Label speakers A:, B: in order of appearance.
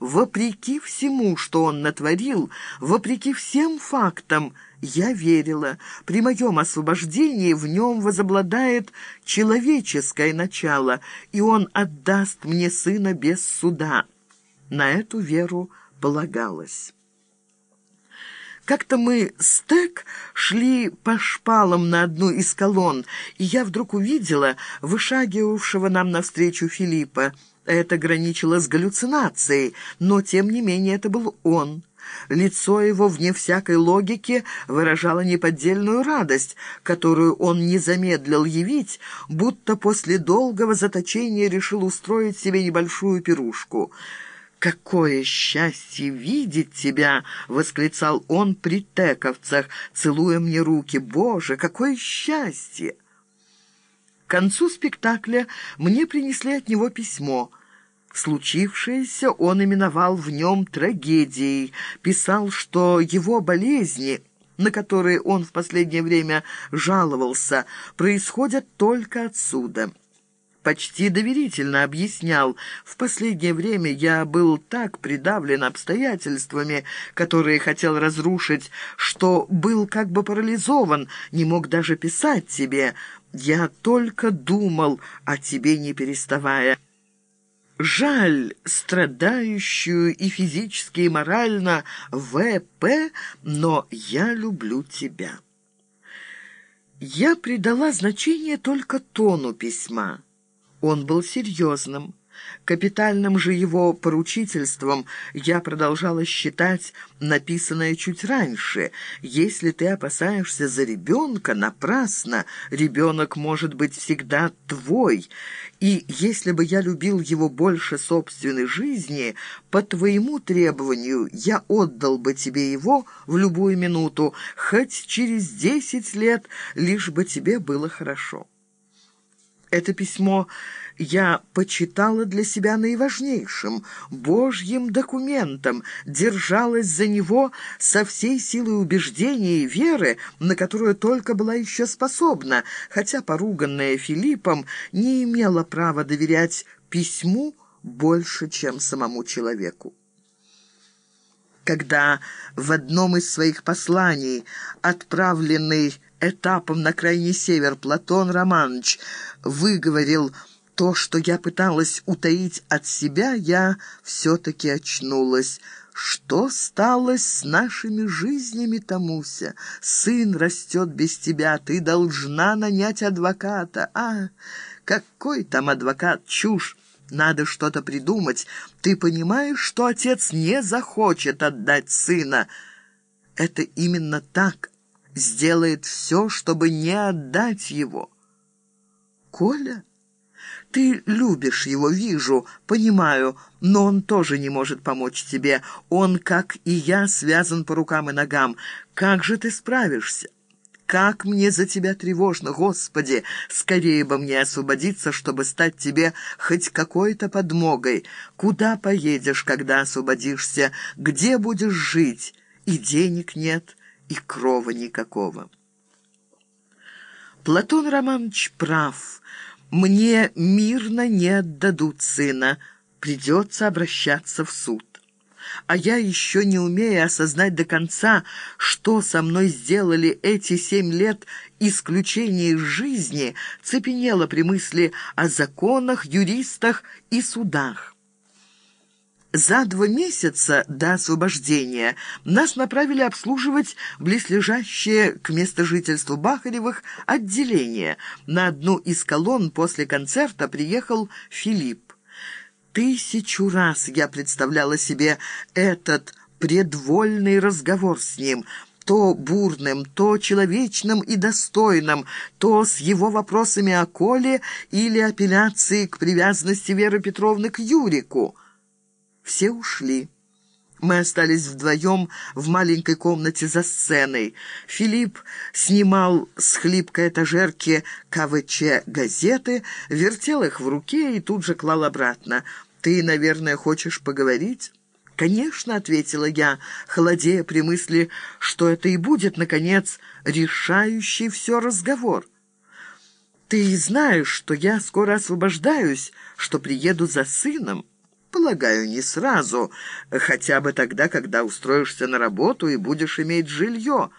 A: вопреки всему, что он натворил, вопреки всем фактам, я верила. При моем освобождении в нем возобладает человеческое начало, и он отдаст мне сына без суда. На эту веру полагалось. Как-то мы с Тек шли по шпалам на одну из колонн, и я вдруг увидела вышагивавшего нам навстречу Филиппа. Это граничило с галлюцинацией, но, тем не менее, это был он. Лицо его, вне всякой логики, выражало неподдельную радость, которую он не замедлил явить, будто после долгого заточения решил устроить себе небольшую пирушку. «Какое счастье видеть тебя!» — восклицал он при тековцах, целуя мне руки. «Боже, какое счастье!» К концу спектакля мне принесли от него письмо. Случившееся он именовал в нем трагедией, писал, что его болезни, на которые он в последнее время жаловался, происходят только отсюда почти доверительно объяснял. В последнее время я был так придавлен обстоятельствами, которые хотел разрушить, что был как бы парализован, не мог даже писать тебе. Я только думал о тебе, не переставая. Жаль страдающую и физически, и морально В.П., но я люблю тебя. Я придала значение только тону письма. Он был серьезным. Капитальным же его поручительством я продолжала считать написанное чуть раньше. Если ты опасаешься за ребенка, напрасно. Ребенок может быть всегда твой. И если бы я любил его больше собственной жизни, по твоему требованию я отдал бы тебе его в любую минуту, хоть через десять лет, лишь бы тебе было хорошо». Это письмо я почитала для себя наиважнейшим, божьим документом, держалась за него со всей силой убеждения и веры, на которую только была еще способна, хотя, поруганная Филиппом, не имела права доверять письму больше, чем самому человеку. Когда в одном из своих посланий, отправленный этапом на крайний север, Платон Романович выговорил то, что я пыталась утаить от себя, я все-таки очнулась. Что стало с нашими жизнями, Тамуся? Сын растет без тебя, ты должна нанять адвоката. А, какой там адвокат? Чушь! Надо что-то придумать. Ты понимаешь, что отец не захочет отдать сына? Это именно так. Сделает все, чтобы не отдать его. Коля? Ты любишь его, вижу, понимаю, но он тоже не может помочь тебе. Он, как и я, связан по рукам и ногам. Как же ты справишься? Как мне за тебя тревожно, Господи! Скорее бы мне освободиться, чтобы стать тебе хоть какой-то подмогой. Куда поедешь, когда освободишься? Где будешь жить? И денег нет, и крова никакого. Платон Романович прав. Мне мирно не отдадут сына. Придется обращаться в суд а я еще не умею осознать до конца, что со мной сделали эти семь лет исключения из жизни, цепенела при мысли о законах, юристах и судах. За два месяца до освобождения нас направили обслуживать близлежащее к месту жительства Бахаревых отделение. На одну из колонн после концерта приехал Филипп. Тысячу раз я представляла себе этот предвольный разговор с ним, то бурным, то человечным и достойным, то с его вопросами о Коле или апелляции к привязанности Веры Петровны к Юрику. Все ушли. Мы остались вдвоем в маленькой комнате за сценой. Филипп снимал с хлипкой этажерки КВЧ газеты, вертел их в руке и тут же клал обратно. «Ты, наверное, хочешь поговорить?» «Конечно», — ответила я, холодея при мысли, что это и будет, наконец, решающий все разговор. «Ты знаешь, что я скоро освобождаюсь, что приеду за сыном?» Полагаю, не сразу, хотя бы тогда, когда устроишься на работу и будешь иметь жилье».